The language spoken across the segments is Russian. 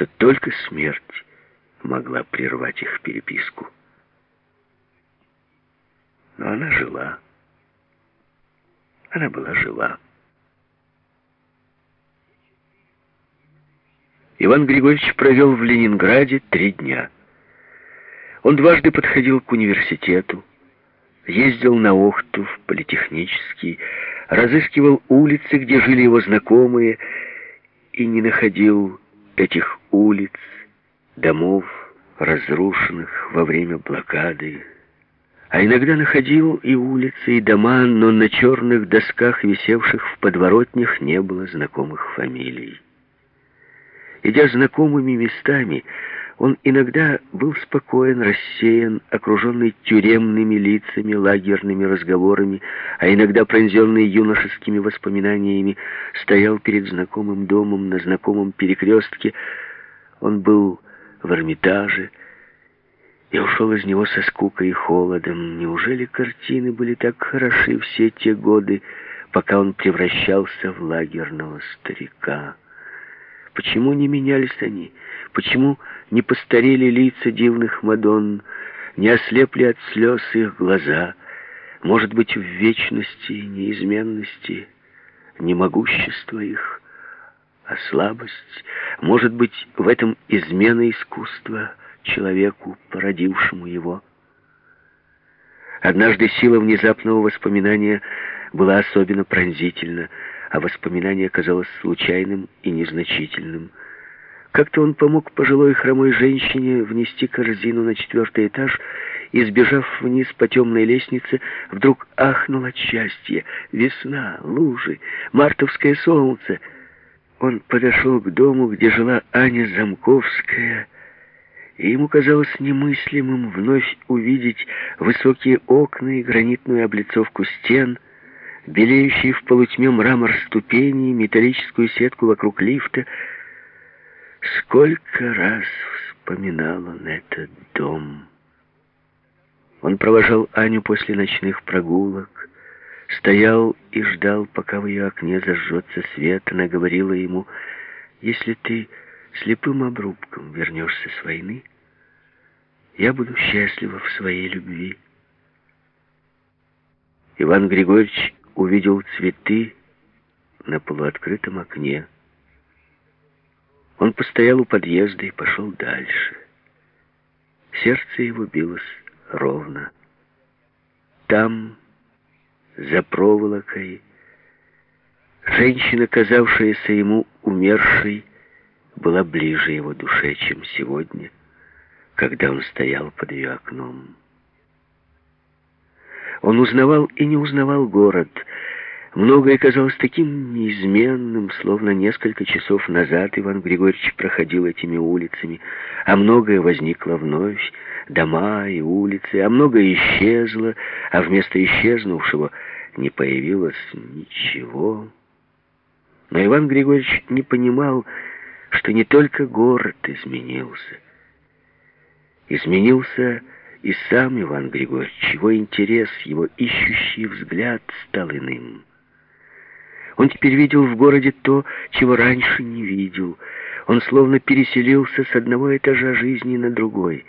что только смерть могла прервать их переписку. Но она жила. Она была жива. Иван Григорьевич провел в Ленинграде три дня. Он дважды подходил к университету, ездил на Охту, в Политехнический, разыскивал улицы, где жили его знакомые, и не находил этих улиц, домов, разрушенных во время блокады. А иногда находил и улицы, и дома, но на черных досках, висевших в подворотнях, не было знакомых фамилий. Идя знакомыми местами, он иногда был спокоен, рассеян, окруженный тюремными лицами, лагерными разговорами, а иногда пронзенный юношескими воспоминаниями, стоял перед знакомым домом на знакомом перекрестке. Он был в Эрмитаже и ушел из него со скукой и холодом. Неужели картины были так хороши все те годы, пока он превращался в лагерного старика? Почему не менялись они? Почему не постарели лица дивных Мадонн, не ослепли от слез их глаза? Может быть, в вечности, неизменности, не могущество их, а слабость? Может быть, в этом измена искусства человеку, породившему его? Однажды сила внезапного воспоминания была особенно пронзительна, а воспоминание казалось случайным и незначительным. Как-то он помог пожилой хромой женщине внести корзину на четвертый этаж и, сбежав вниз по темной лестнице, вдруг ахнул от счастья. Весна, лужи, мартовское солнце. Он подошел к дому, где жила Аня Замковская, и ему казалось немыслимым вновь увидеть высокие окна и гранитную облицовку стен — белеющий в полутьме мрамор ступеней, металлическую сетку вокруг лифта. Сколько раз вспоминал он этот дом. Он провожал Аню после ночных прогулок, стоял и ждал, пока в ее окне зажжется свет. Она говорила ему, «Если ты слепым обрубком вернешься с войны, я буду счастлива в своей любви». Иван Григорьевич увидел цветы на полуоткрытом окне. Он постоял у подъезда и пошел дальше. Сердце его билось ровно. Там, за проволокой, женщина, казавшаяся ему умершей, была ближе его душе, чем сегодня, когда он стоял под ее окном. Он узнавал и не узнавал город. Многое казалось таким неизменным, словно несколько часов назад Иван Григорьевич проходил этими улицами, а многое возникло вновь, дома и улицы, а многое исчезло, а вместо исчезнувшего не появилось ничего. Но Иван Григорьевич не понимал, что не только город изменился. Изменился и сам Иван Григорьевич, его интерес, его ищущий взгляд стал иным. Он теперь видел в городе то, чего раньше не видел. Он словно переселился с одного этажа жизни на другой.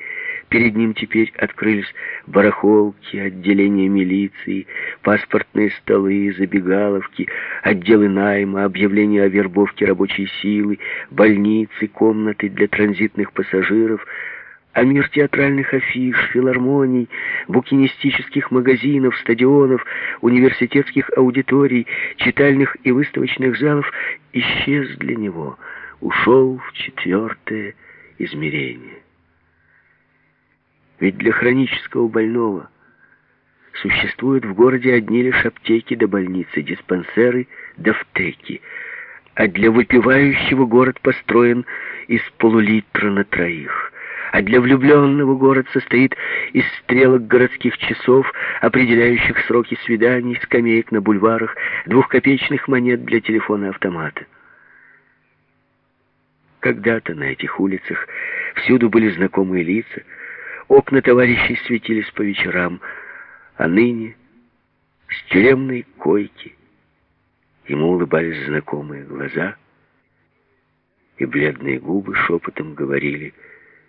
Перед ним теперь открылись барахолки, отделения милиции, паспортные столы, забегаловки, отделы найма, объявления о вербовке рабочей силы, больницы, комнаты для транзитных пассажиров — а мир театральных афиш, филармоний, букинистических магазинов, стадионов, университетских аудиторий, читальных и выставочных залов исчез для него, ушел в четвертое измерение. Ведь для хронического больного существуют в городе одни лишь аптеки до больницы, диспансеры до втеки, а для выпивающего город построен из полулитра на троих а для влюбленного город состоит из стрелок городских часов, определяющих сроки свиданий, скамеек на бульварах, двухкопеечных монет для телефона-автомата. Когда-то на этих улицах всюду были знакомые лица, окна товарищей светились по вечерам, а ныне с тюремной койки ему улыбались знакомые глаза — и бледные губы шепотом говорили —